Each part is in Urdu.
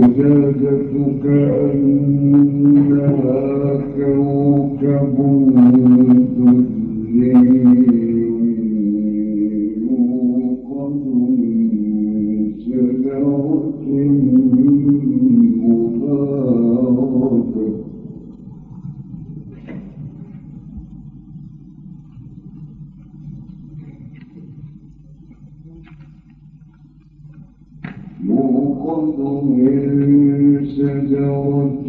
زوجتك أنها كوكب تَأْخُذُ مِن شَجَرَةٍ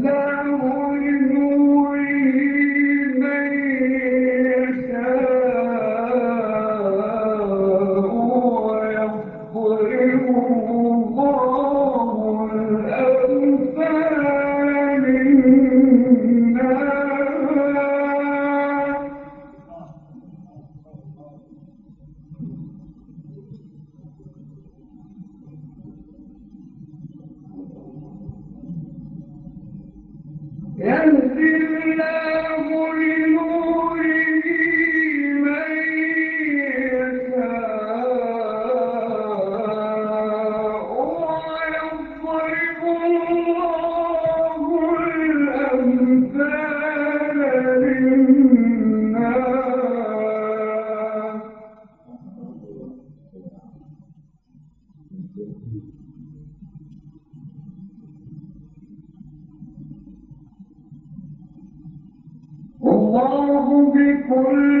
الله النور يهدي الله بكل